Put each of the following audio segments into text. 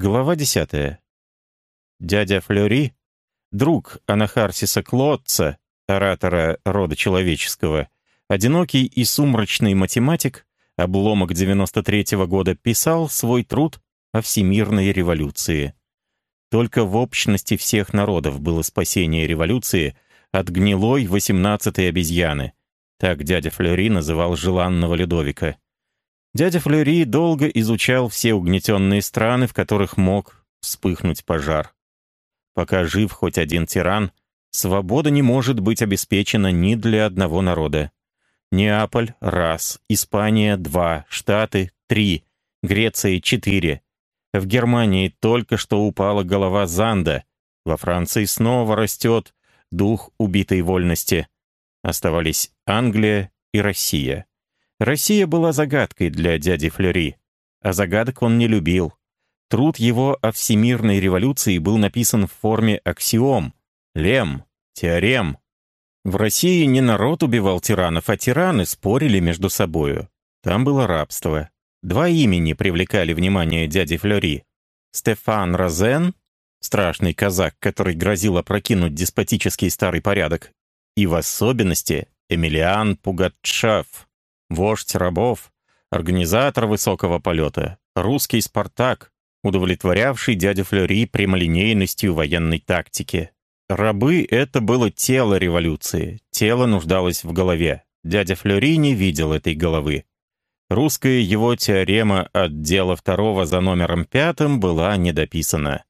Глава 10. Дядя Флёри, друг Анахарсиса Клотца, оратора рода человеческого, одинокий и сумрачный математик, обломок 93-го года, писал свой труд о всемирной революции. Только в общности всех народов было спасение революции от гнилой 18-й обезьяны. Так дядя Флёри называл желанного Людовика. Дядя Флюри долго изучал все угнетенные страны, в которых мог вспыхнуть пожар. Пока жив хоть один тиран, свобода не может быть обеспечена ни для одного народа. Неаполь — раз, Испания — два, Штаты — три, Греция — четыре. В Германии только что упала голова Занда, во Франции снова растет дух убитой вольности. Оставались Англия и Россия. Россия была загадкой для дяди Флери, а загадок он не любил. Труд его о всемирной революции был написан в форме аксиом, лем, теорем. В России не народ убивал тиранов, а тираны спорили между собою. Там было рабство. Два имени привлекали внимание дяди Флери. Стефан Розен, страшный казак, который грозил опрокинуть деспотический старый порядок, и в особенности Эмилиан Пугатшев, вождь рабов, организатор высокого полета, русский «Спартак», удовлетворявший дядю Флори прямолинейностью военной тактики. Рабы — это было тело революции, тело нуждалось в голове. Дядя Флори не видел этой головы. Русская его теорема от дела второго за номером пятым была недописана.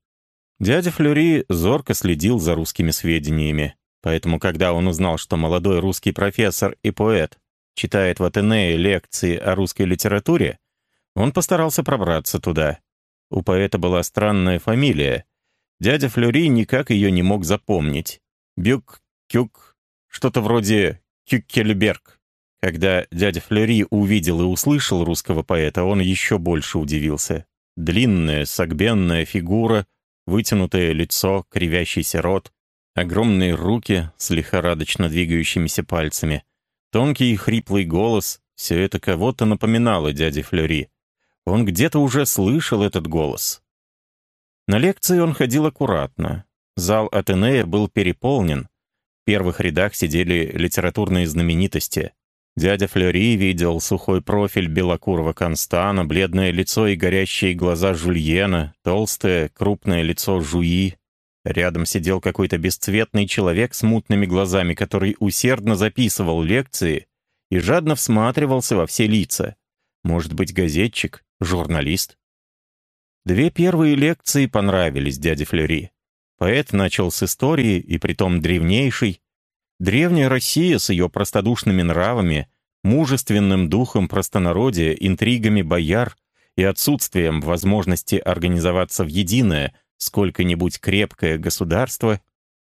Дядя Флюри зорко следил за русскими сведениями. Поэтому, когда он узнал, что молодой русский профессор и поэт читает в Атенее лекции о русской литературе, он постарался пробраться туда. У поэта была странная фамилия. Дядя Флюри никак ее не мог запомнить. Бюк-кюк, что-то вроде Кюккельберг. Когда дядя Флюри увидел и услышал русского поэта, он еще больше удивился. Длинная, согбенная фигура, вытянутое лицо, кривящийся рот, огромные руки с лихорадочно двигающимися пальцами. Тонкий и хриплый голос — все это кого-то напоминало дяде Флюри. Он где-то уже слышал этот голос. На лекции он ходил аккуратно. Зал Атенея был переполнен. В первых рядах сидели литературные знаменитости. Дядя Флюри видел сухой профиль белокурого Констана, бледное лицо и горящие глаза Жульена, толстое, крупное лицо Жуи, Рядом сидел какой-то бесцветный человек с мутными глазами, который усердно записывал лекции и жадно всматривался во все лица. Может быть, газетчик, журналист. Две первые лекции понравились дяде Флери. Поэт начал с истории, и притом древнейшей. Древняя Россия с ее простодушными нравами, мужественным духом простонародия, интригами бояр и отсутствием возможности организоваться в единое – сколько-нибудь крепкое государство,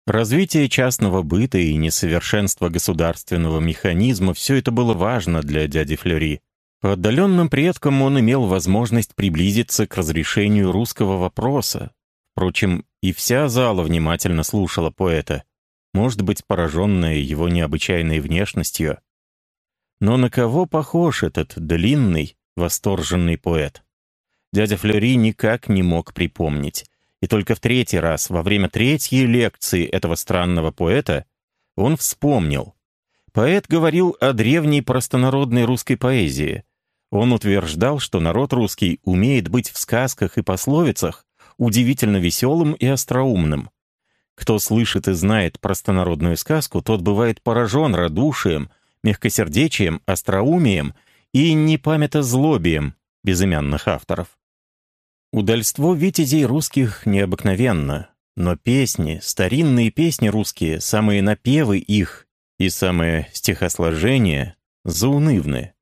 развитие частного быта и несовершенство государственного механизма — все это было важно для дяди Флюри. По отдаленным предкам он имел возможность приблизиться к разрешению русского вопроса. Впрочем, и вся зала внимательно слушала поэта, может быть, пораженная его необычайной внешностью. Но на кого похож этот длинный, восторженный поэт? Дядя Флюри никак не мог припомнить. И только в третий раз, во время третьей лекции этого странного поэта, он вспомнил. Поэт говорил о древней простонародной русской поэзии. Он утверждал, что народ русский умеет быть в сказках и пословицах удивительно веселым и остроумным. Кто слышит и знает простонародную сказку, тот бывает поражен радушием, мягкосердечием, остроумием и непамятозлобием безымянных авторов. Удальство витязей русских необыкновенно, но песни, старинные песни русские, самые напевы их и самое стихосложение заунывны.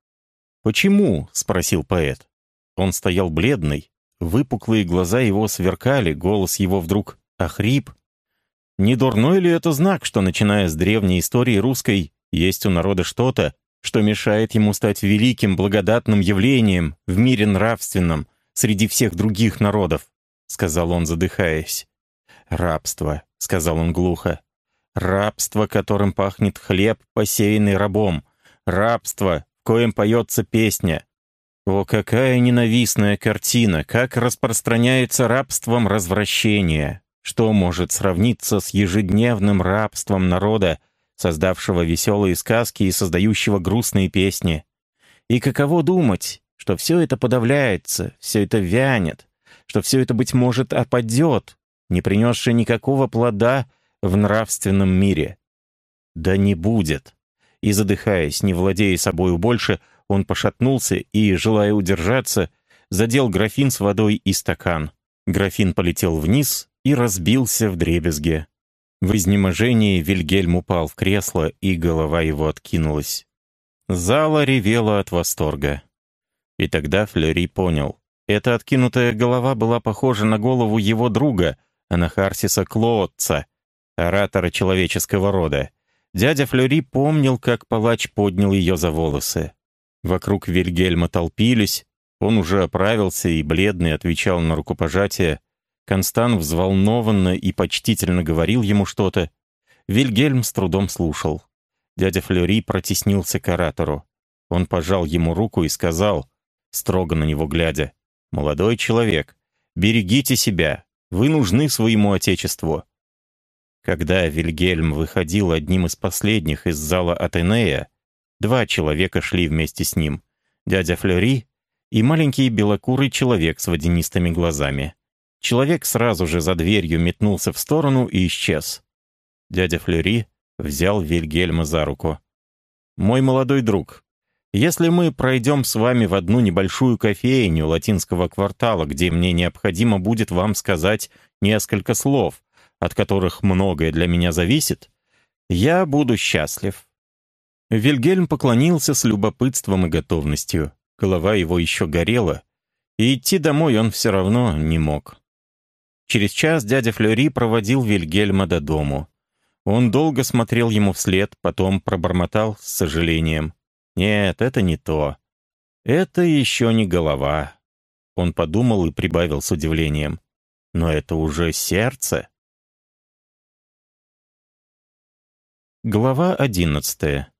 «Почему?» — спросил поэт. Он стоял бледный, выпуклые глаза его сверкали, голос его вдруг охрип. Не дурной ли это знак, что, начиная с древней истории русской, есть у народа что-то, что мешает ему стать великим благодатным явлением в мире нравственном, среди всех других народов», — сказал он, задыхаясь. «Рабство», — сказал он глухо. «Рабство, которым пахнет хлеб, посеянный рабом. Рабство, в коем поется песня. О, какая ненавистная картина, как распространяется рабством развращение, что может сравниться с ежедневным рабством народа, создавшего веселые сказки и создающего грустные песни. И каково думать, что все это подавляется, все это вянет, что все это, быть может, опадет, не принесшее никакого плода в нравственном мире. Да не будет. И задыхаясь, не владея собою больше, он пошатнулся и, желая удержаться, задел графин с водой и стакан. Графин полетел вниз и разбился в дребезге. В изнеможении Вильгельм упал в кресло, и голова его откинулась. Зала ревела от восторга. И тогда Флери понял. Эта откинутая голова была похожа на голову его друга, Анахарсиса Клоотца, оратора человеческого рода. Дядя Флери помнил, как палач поднял ее за волосы. Вокруг Вильгельма толпились, он уже оправился и бледный отвечал на рукопожатие. Констан взволнованно и почтительно говорил ему что-то. Вильгельм с трудом слушал. Дядя Флери протеснился к оратору. Он пожал ему руку и сказал, строго на него глядя, «Молодой человек, берегите себя, вы нужны своему отечеству». Когда Вильгельм выходил одним из последних из зала Атенея, Два человека шли вместе с ним. Дядя Флери и маленький белокурый человек с водянистыми глазами. Человек сразу же за дверью метнулся в сторону и исчез. Дядя Флери взял Вильгельма за руку. «Мой молодой друг, если мы пройдем с вами в одну небольшую кофейню латинского квартала, где мне необходимо будет вам сказать несколько слов, от которых многое для меня зависит, я буду счастлив. Вильгельм поклонился с любопытством и готовностью. Голова его еще горела, и идти домой он все равно не мог. Через час дядя Флори проводил Вильгельма до дому. Он долго смотрел ему вслед, потом пробормотал с сожалением. «Нет, это не то. Это еще не голова». Он подумал и прибавил с удивлением. «Но это уже сердце». Глава одиннадцатая.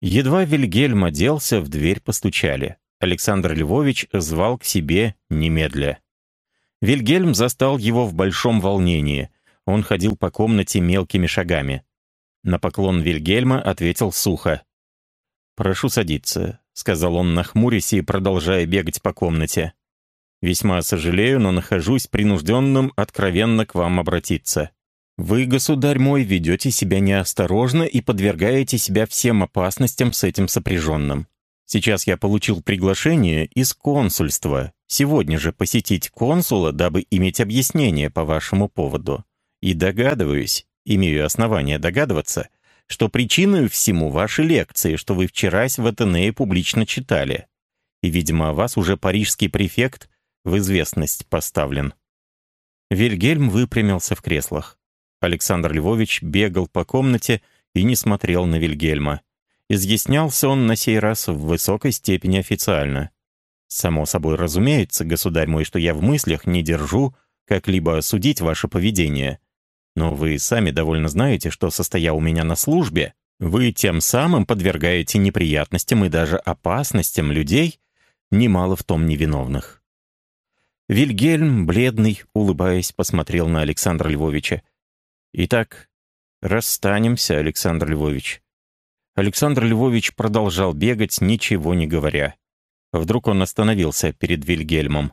Едва Вильгельм оделся, в дверь постучали. Александр Львович звал к себе немедля. Вильгельм застал его в большом волнении. Он ходил по комнате мелкими шагами. На поклон Вильгельма ответил сухо. «Прошу садиться», — сказал он, нахмурясь и продолжая бегать по комнате. «Весьма сожалею, но нахожусь принужденным откровенно к вам обратиться. Вы, государь мой, ведете себя неосторожно и подвергаете себя всем опасностям с этим сопряженным. Сейчас я получил приглашение из консульства. Сегодня же посетить консула, дабы иметь объяснение по вашему поводу. И догадываюсь, имею основания догадываться, что причиной всему ваши лекции, что вы вчерась в Атенее публично читали. И, видимо, вас уже парижский префект в известность поставлен». Вильгельм выпрямился в креслах. Александр Львович бегал по комнате и не смотрел на Вильгельма. Изъяснялся он на сей раз в высокой степени официально. «Само собой разумеется, государь мой, что я в мыслях не держу как-либо осудить ваше поведение. Но вы сами довольно знаете, что, состоя у меня на службе, вы тем самым подвергаете неприятностям и даже опасностям людей, немало в том невиновных». Вильгельм, бледный, улыбаясь, посмотрел на Александра Львовича. Итак, расстанемся, Александр Львович. Александр Львович продолжал бегать, ничего не говоря. Вдруг он остановился перед Вильгельмом.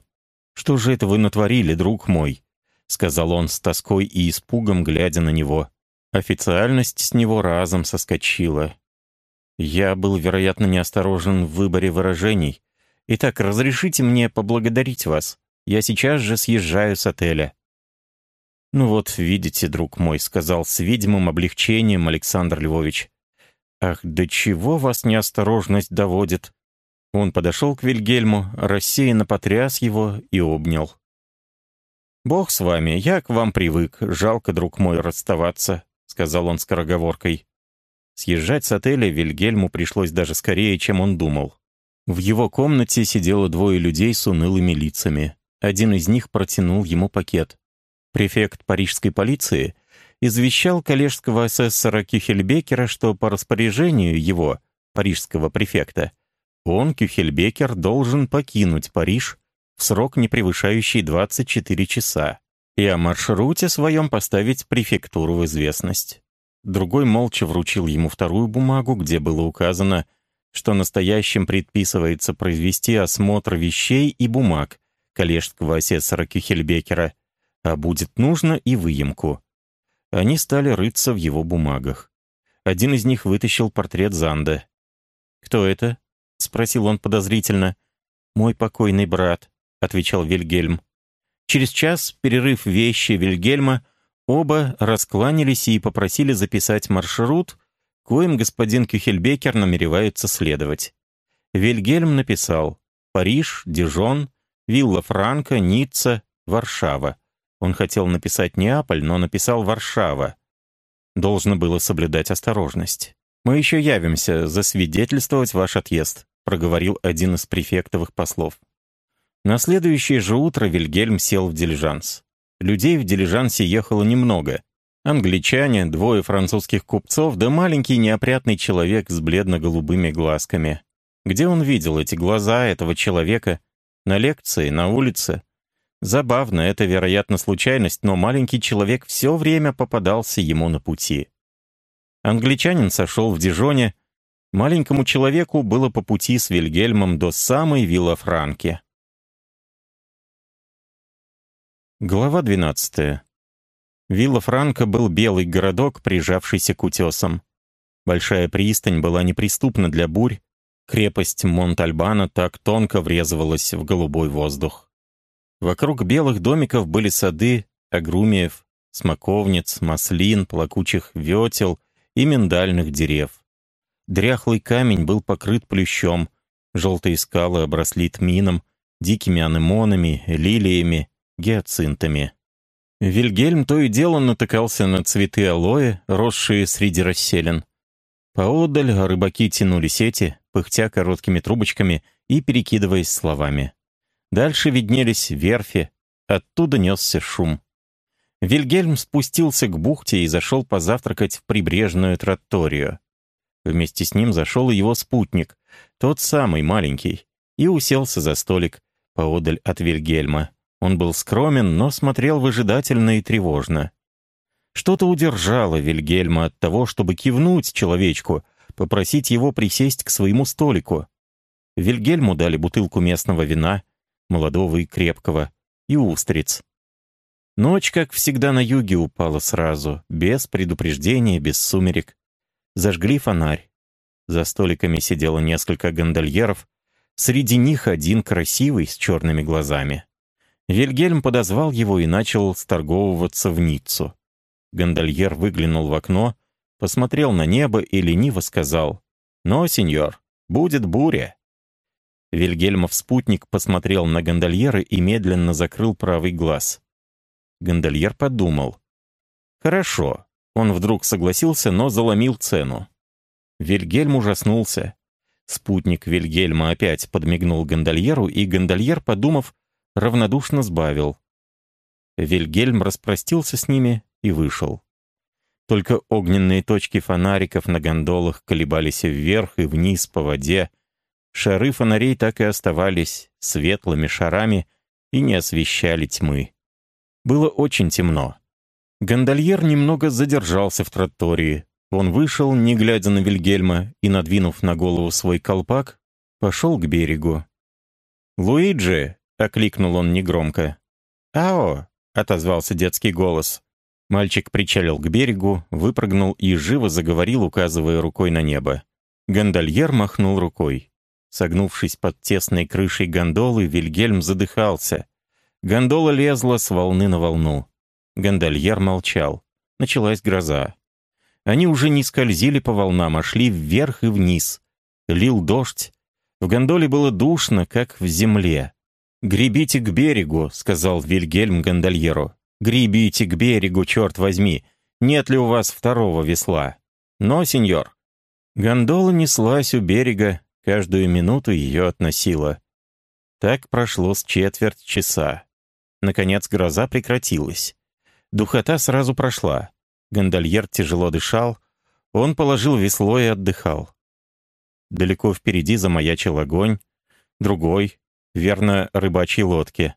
«Что же это вы натворили, друг мой?» — сказал он с тоской и испугом, глядя на него. Официальность с него разом соскочила. «Я был, вероятно, неосторожен в выборе выражений. Итак, разрешите мне поблагодарить вас. Я сейчас же съезжаю с отеля». «Ну вот, видите, друг мой», — сказал с видимым облегчением Александр Львович. «Ах, до чего вас неосторожность доводит?» Он подошел к Вильгельму, рассеянно потряс его и обнял. «Бог с вами, я к вам привык, жалко, друг мой, расставаться», — сказал он скороговоркой. Съезжать с отеля Вильгельму пришлось даже скорее, чем он думал. В его комнате сидело двое людей с унылыми лицами. Один из них протянул ему пакет. Префект парижской полиции извещал коллежского асессора Кюхельбекера, что по распоряжению его, парижского префекта, Он, Кюхельбекер, должен покинуть Париж в срок, не превышающий 24 часа, и о маршруте своем поставить префектуру в известность. Другой молча вручил ему вторую бумагу, где было указано, что настоящим предписывается произвести осмотр вещей и бумаг коллежского асессора Кюхельбекера, а будет нужно и выемку. Они стали рыться в его бумагах. Один из них вытащил портрет Занда. «Кто это?» — спросил он подозрительно. «Мой покойный брат», — отвечал Вильгельм. Через час, перерыв вещи Вильгельма, оба раскланялись и попросили записать маршрут, коим господин Кюхельбекер намеревается следовать. Вильгельм написал «Париж, Дижон, Вилла Франка, Ницца, Варшава». Он хотел написать Неаполь, но написал Варшава. Должно было соблюдать осторожность. «Мы еще явимся засвидетельствовать ваш отъезд», проговорил один из префектовых послов. На следующее же утро Вильгельм сел в дилижанс. Людей в дилижансе ехало немного. Англичане, двое французских купцов, да маленький неопрятный человек с бледно-голубыми глазками. Где он видел эти глаза этого человека? На лекции, на улице? Забавно, это, вероятно, случайность, но маленький человек все время попадался ему на пути. Англичанин сошел в Дижоне. Маленькому человеку было по пути с Вильгельмом до самой Вилла Франки. Глава 12. Вилла Франка был белый городок, прижавшийся к утесам. Большая пристань была неприступна для бурь, крепость Монтальбана так тонко врезывалась в голубой воздух. Вокруг белых домиков были сады агрумиев, смоковниц, маслин, плакучих ветел и миндальных дерев. Дряхлый камень был покрыт плющом, желтые скалы обросли тмином, дикими анемонами, лилиями, гиацинтами. Вильгельм то и дело натыкался на цветы алоэ, росшие среди расселен. Поодаль рыбаки тянули сети, пыхтя короткими трубочками и перекидываясь словами. Дальше виднелись верфи, оттуда несся шум. Вильгельм спустился к бухте и зашел позавтракать в прибрежную троторию. Вместе с ним зашел его спутник, тот самый маленький, и уселся за столик поодаль от Вильгельма. Он был скромен, но смотрел выжидательно и тревожно. Что-то удержало Вильгельма от того, чтобы кивнуть человечку, попросить его присесть к своему столику. Вильгельму дали бутылку местного вина, молодого и крепкого, и устриц. Ночь, как всегда, на юге упала сразу, без предупреждения, без сумерек. Зажгли фонарь. За столиками сидело несколько гондольеров, среди них один красивый с черными глазами. Вильгельм подозвал его и начал сторговываться в Ниццу. Гондольер выглянул в окно, посмотрел на небо и лениво сказал «Но, сеньор, будет буря». Вильгельмов спутник посмотрел на гондольера и медленно закрыл правый глаз. Гондольер подумал. «Хорошо». Он вдруг согласился, но заломил цену. Вильгельм ужаснулся. Спутник Вильгельма опять подмигнул гондольеру, и гондольер, подумав, равнодушно сбавил. Вильгельм распростился с ними и вышел. Только огненные точки фонариков на гондолах колебались вверх и вниз по воде. Шары фонарей так и оставались светлыми шарами и не освещали тьмы. Было очень темно. Гондольер немного задержался в тротории. Он вышел, не глядя на Вильгельма, и, надвинув на голову свой колпак, пошел к берегу. «Луиджи!» — окликнул он негромко. «Ао!» — отозвался детский голос. Мальчик причалил к берегу, выпрыгнул и живо заговорил, указывая рукой на небо. Гондольер махнул рукой. Согнувшись под тесной крышей гондолы, Вильгельм задыхался. Гондола лезла с волны на волну. Гондольер молчал. Началась гроза. Они уже не скользили по волнам, а шли вверх и вниз. Лил дождь. В гондоле было душно, как в земле. «Гребите к берегу», — сказал Вильгельм гондольеру. «Гребите к берегу, черт возьми! Нет ли у вас второго весла?» «Но, сеньор». Гондола неслась у берега, каждую минуту ее относила. Так прошло с четверть часа. Наконец гроза прекратилась. Духота сразу прошла. Гондольер тяжело дышал. Он положил весло и отдыхал. Далеко впереди замаячил огонь. Другой, верно, рыбачьей лодки.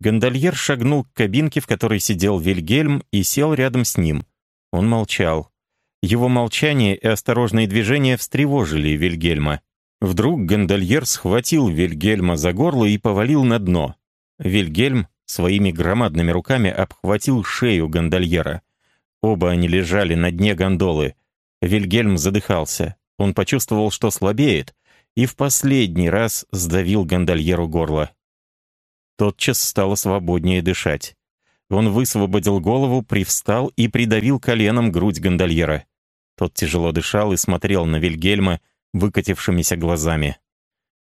Гондольер шагнул к кабинке, в которой сидел Вильгельм, и сел рядом с ним. Он молчал. Его молчание и осторожные движения встревожили Вильгельма. Вдруг гондольер схватил Вильгельма за горло и повалил на дно. Вильгельм своими громадными руками обхватил шею гондольера. Оба они лежали на дне гондолы. Вильгельм задыхался. Он почувствовал, что слабеет, и в последний раз сдавил гондольеру горло. Тотчас стало свободнее дышать. Он высвободил голову, привстал и придавил коленом грудь гондольера. Тот тяжело дышал и смотрел на Вильгельма выкатившимися глазами.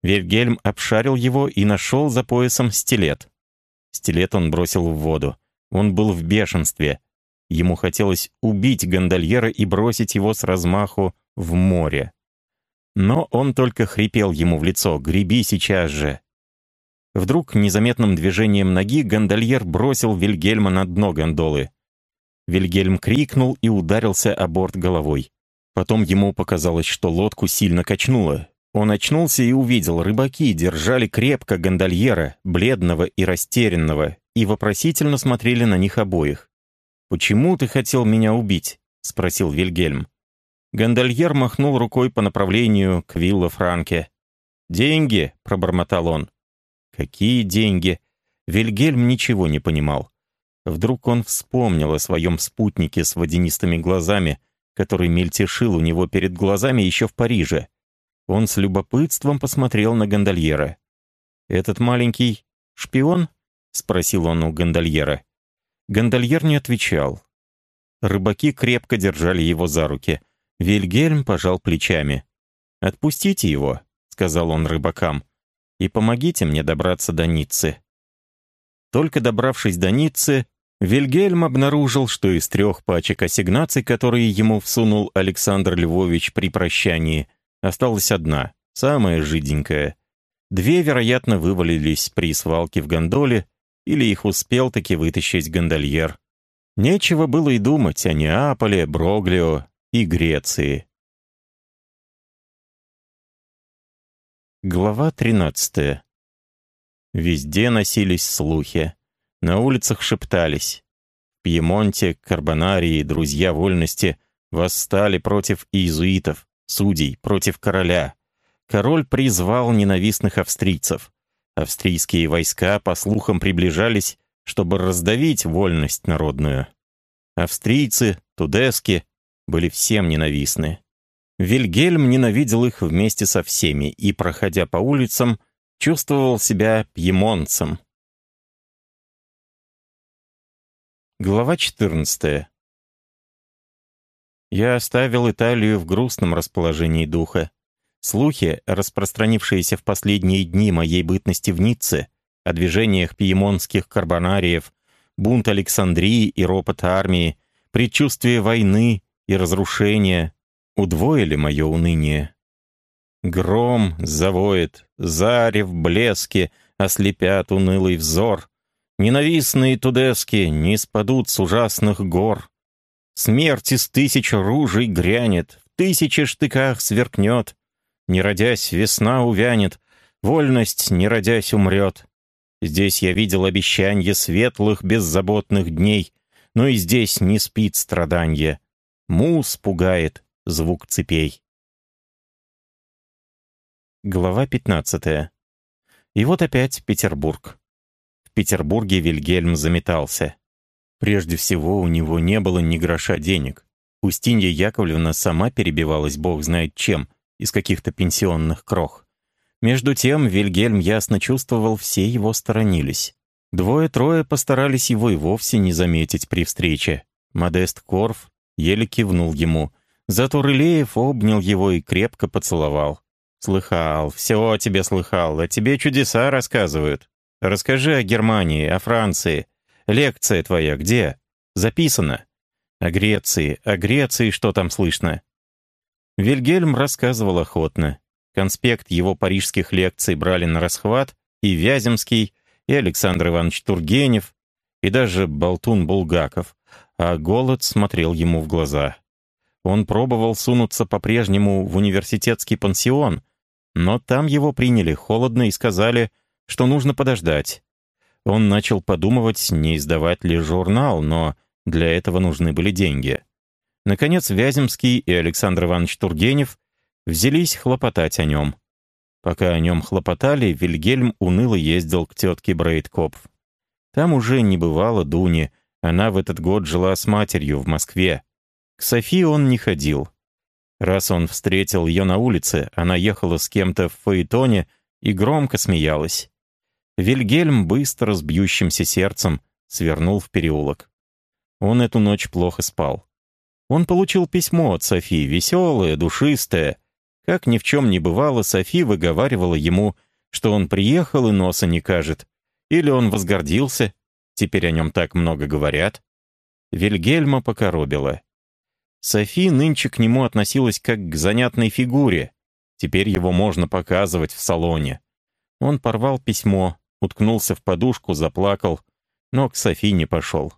Вильгельм обшарил его и нашел за поясом стилет. Стилет он бросил в воду. Он был в бешенстве. Ему хотелось убить гондольера и бросить его с размаху в море. Но он только хрипел ему в лицо «Греби сейчас же!». Вдруг незаметным движением ноги гондольер бросил Вильгельма на дно гондолы. Вильгельм крикнул и ударился о борт головой. Потом ему показалось, что лодку сильно качнуло. Он очнулся и увидел, рыбаки держали крепко гондольера, бледного и растерянного, и вопросительно смотрели на них обоих. «Почему ты хотел меня убить?» — спросил Вильгельм. Гондольер махнул рукой по направлению к Вилла Франке. «Деньги!» — пробормотал он. «Какие деньги?» Вильгельм ничего не понимал. Вдруг он вспомнил о своем спутнике с водянистыми глазами, который мельтешил у него перед глазами еще в Париже. Он с любопытством посмотрел на гондольера. «Этот маленький шпион?» — спросил он у гондольера. Гондольер не отвечал. Рыбаки крепко держали его за руки. Вильгельм пожал плечами. «Отпустите его», — сказал он рыбакам, — «и помогите мне добраться до Ниццы». Только добравшись до Ниццы, Вильгельм обнаружил, что из трех пачек ассигнаций, которые ему всунул Александр Львович при прощании, осталась одна, самая жиденькая. Две, вероятно, вывалились при свалке в гондоле, или их успел таки вытащить гондольер. Нечего было и думать о Неаполе, Броглио и Греции. Глава 13. Везде носились слухи. На улицах шептались. В Пьемонте, Карбонарии, друзья вольности восстали против иезуитов, судей, против короля. Король призвал ненавистных австрийцев. Австрийские войска, по слухам, приближались, чтобы раздавить вольность народную. Австрийцы, тудески, были всем ненавистны. Вильгельм ненавидел их вместе со всеми и, проходя по улицам, чувствовал себя пьемонцем. Глава 14. Я оставил Италию в грустном расположении духа. Слухи, распространившиеся в последние дни моей бытности в Ницце, о движениях пьемонских карбонариев, бунт Александрии и ропот армии, предчувствие войны и разрушения удвоили мое уныние. Гром завоет, зарев блески ослепят унылый взор. Ненавистные тудески не спадут с ужасных гор. Смерть из тысяч ружей грянет, в тысячи штыках сверкнет. Не родясь, весна увянет, вольность, не родясь, умрет. Здесь я видел обещанье светлых, беззаботных дней, но и здесь не спит страданье. Мус пугает звук цепей. Глава 15. И вот опять Петербург. В Петербурге Вильгельм заметался. Прежде всего, у него не было ни гроша денег. Устинья Яковлевна сама перебивалась бог знает чем, из каких-то пенсионных крох. Между тем, Вильгельм ясно чувствовал, все его сторонились. Двое-трое постарались его и вовсе не заметить при встрече. Модест Корф еле кивнул ему, зато Рылеев обнял его и крепко поцеловал. «Слыхал, все о тебе слыхал, о тебе чудеса рассказывают. Расскажи о Германии, о Франции. Лекция твоя где? Записана. О Греции, о Греции что там слышно?» Вильгельм рассказывал охотно. Конспект его парижских лекций брали на расхват и Вяземский, и Александр Иванович Тургенев, и даже Болтун Булгаков, а голод смотрел ему в глаза. Он пробовал сунуться по-прежнему в университетский пансион, но там его приняли холодно и сказали, что нужно подождать. Он начал подумывать, не издавать ли журнал, но для этого нужны были деньги. Наконец Вяземский и Александр Иванович Тургенев взялись хлопотать о нем. Пока о нем хлопотали, Вильгельм уныло ездил к тетке Брейдкопф. Там уже не бывало Дуни, она в этот год жила с матерью в Москве. К Софии он не ходил. Раз он встретил ее на улице, она ехала с кем-то в фаэтоне и громко смеялась. Вильгельм быстро с бьющимся сердцем свернул в переулок. Он эту ночь плохо спал. Он получил письмо от Софии, веселое, душистое. Как ни в чем не бывало, Софи выговаривала ему, что он приехал и носа не кажет. Или он возгордился, теперь о нем так много говорят. Вильгельма покоробила. Софи нынче к нему относилась как к занятной фигуре. Теперь его можно показывать в салоне. Он порвал письмо, уткнулся в подушку, заплакал, но к Софи не пошел.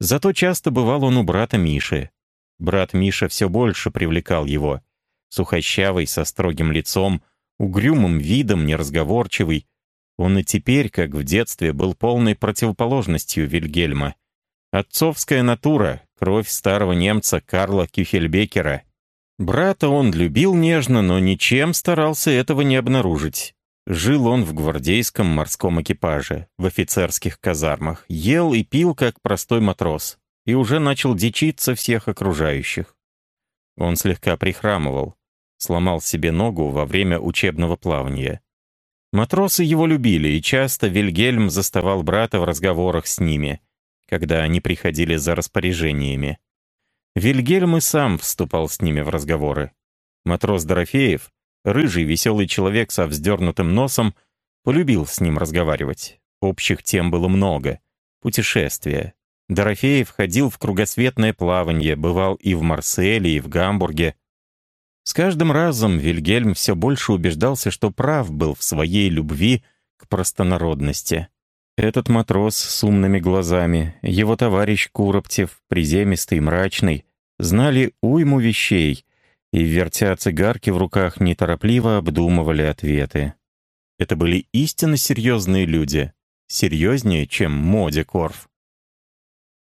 Зато часто бывал он у брата Миши. Брат Миша все больше привлекал его. Сухощавый, со строгим лицом, угрюмым видом, неразговорчивый, он и теперь, как в детстве, был полной противоположностью Вильгельма. Отцовская натура, кровь старого немца Карла Кюхельбекера. Брата он любил нежно, но ничем старался этого не обнаружить. Жил он в гвардейском морском экипаже, в офицерских казармах, ел и пил, как простой матрос, и уже начал дичиться всех окружающих. Он слегка прихрамывал, сломал себе ногу во время учебного плавания. Матросы его любили, и часто Вильгельм заставал брата в разговорах с ними, когда они приходили за распоряжениями. Вильгельм и сам вступал с ними в разговоры. Матрос Дорофеев, рыжий веселый человек со вздернутым носом, полюбил с ним разговаривать. Общих тем было много. Путешествия. Дорофеев ходил в кругосветное плавание, бывал и в Марселе, и в Гамбурге, с каждым разом Вильгельм все больше убеждался, что прав был в своей любви к простонародности. Этот матрос с умными глазами, его товарищ Куроптев, приземистый, мрачный, знали уйму вещей и, вертя цигарки в руках, неторопливо обдумывали ответы. Это были истинно серьезные люди, серьезнее, чем Моди Корф.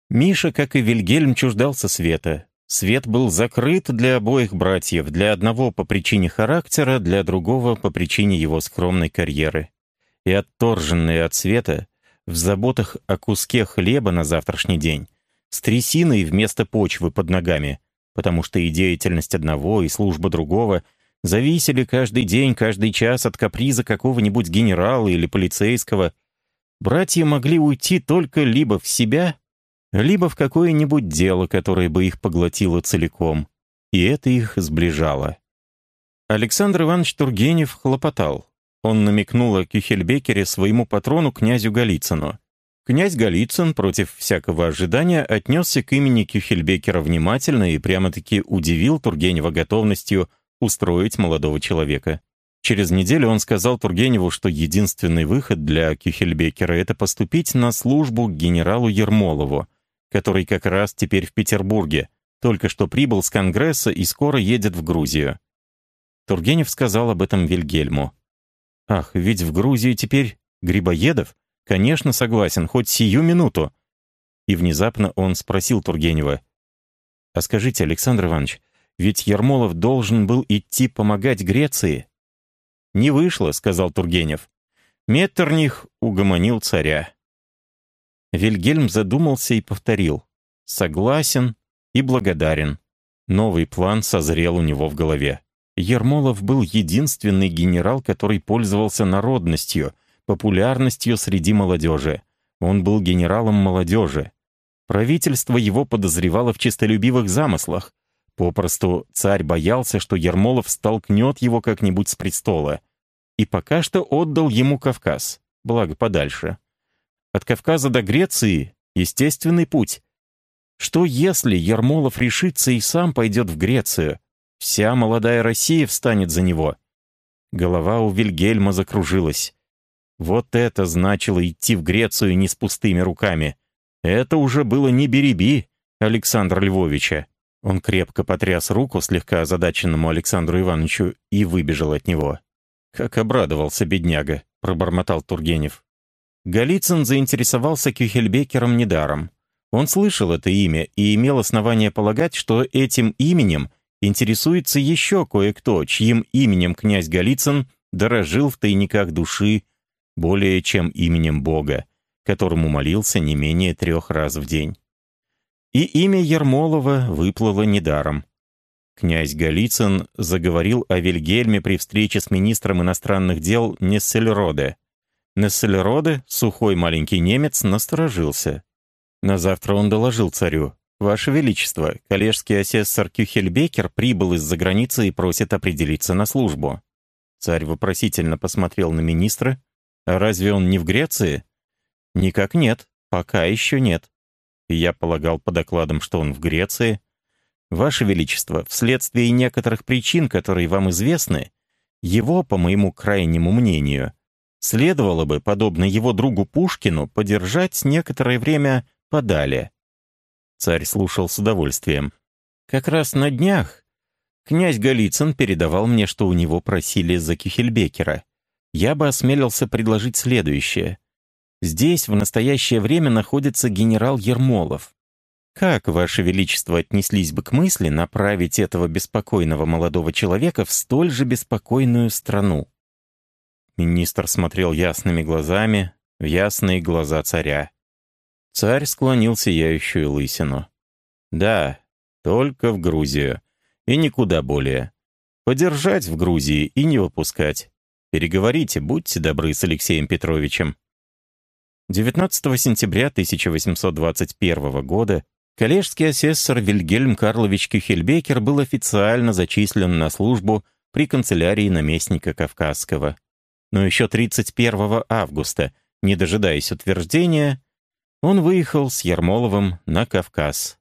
Миша, как и Вильгельм, чуждался света, Свет был закрыт для обоих братьев, для одного по причине характера, для другого по причине его скромной карьеры. И отторженные от света, в заботах о куске хлеба на завтрашний день, с трясиной вместо почвы под ногами, потому что и деятельность одного, и служба другого зависели каждый день, каждый час от каприза какого-нибудь генерала или полицейского, братья могли уйти только либо в себя, либо в какое-нибудь дело, которое бы их поглотило целиком, и это их сближало. Александр Иванович Тургенев хлопотал. Он намекнул о Кюхельбекере своему патрону князю Голицыну. Князь Голицын против всякого ожидания отнесся к имени Кюхельбекера внимательно и прямо-таки удивил Тургенева готовностью устроить молодого человека. Через неделю он сказал Тургеневу, что единственный выход для Кюхельбекера — это поступить на службу к генералу Ермолову, который как раз теперь в Петербурге, только что прибыл с Конгресса и скоро едет в Грузию. Тургенев сказал об этом Вильгельму. «Ах, ведь в Грузии теперь Грибоедов? Конечно, согласен, хоть сию минуту». И внезапно он спросил Тургенева. «А скажите, Александр Иванович, ведь Ермолов должен был идти помогать Греции?» «Не вышло», — сказал Тургенев. Меттерних угомонил царя. Вильгельм задумался и повторил. «Согласен и благодарен». Новый план созрел у него в голове. Ермолов был единственный генерал, который пользовался народностью, популярностью среди молодежи. Он был генералом молодежи. Правительство его подозревало в честолюбивых замыслах. Попросту царь боялся, что Ермолов столкнет его как-нибудь с престола. И пока что отдал ему Кавказ, благо подальше. От Кавказа до Греции — естественный путь. Что если Ермолов решится и сам пойдет в Грецию? Вся молодая Россия встанет за него. Голова у Вильгельма закружилась. Вот это значило идти в Грецию не с пустыми руками. Это уже было не береби Александра Львовича. Он крепко потряс руку слегка озадаченному Александру Ивановичу и выбежал от него. «Как обрадовался бедняга», — пробормотал Тургенев. Голицын заинтересовался Кюхельбекером недаром. Он слышал это имя и имел основание полагать, что этим именем интересуется еще кое-кто, чьим именем князь Голицын дорожил в тайниках души более чем именем Бога, которому молился не менее трех раз в день. И имя Ермолова выплыло недаром. Князь Голицын заговорил о Вильгельме при встрече с министром иностранных дел Нессельроде. Нессельроде, сухой маленький немец, насторожился. На завтра он доложил царю. «Ваше Величество, коллежский асессор Кюхельбекер прибыл из-за границы и просит определиться на службу». Царь вопросительно посмотрел на министра. «А разве он не в Греции?» «Никак нет. Пока еще нет». Я полагал по докладам, что он в Греции. «Ваше Величество, вследствие некоторых причин, которые вам известны, его, по моему крайнему мнению, следовало бы, подобно его другу Пушкину, подержать некоторое время подали. Царь слушал с удовольствием. Как раз на днях князь Голицын передавал мне, что у него просили за Кюхельбекера. Я бы осмелился предложить следующее. Здесь в настоящее время находится генерал Ермолов. Как, Ваше Величество, отнеслись бы к мысли направить этого беспокойного молодого человека в столь же беспокойную страну? Министр смотрел ясными глазами в ясные глаза царя. Царь склонил сияющую лысину. «Да, только в Грузию. И никуда более. Подержать в Грузии и не выпускать. Переговорите, будьте добры с Алексеем Петровичем». 19 сентября 1821 года коллежский асессор Вильгельм Карлович Кюхельбекер был официально зачислен на службу при канцелярии наместника Кавказского. Но еще 31 августа, не дожидаясь утверждения, он выехал с Ермоловым на Кавказ.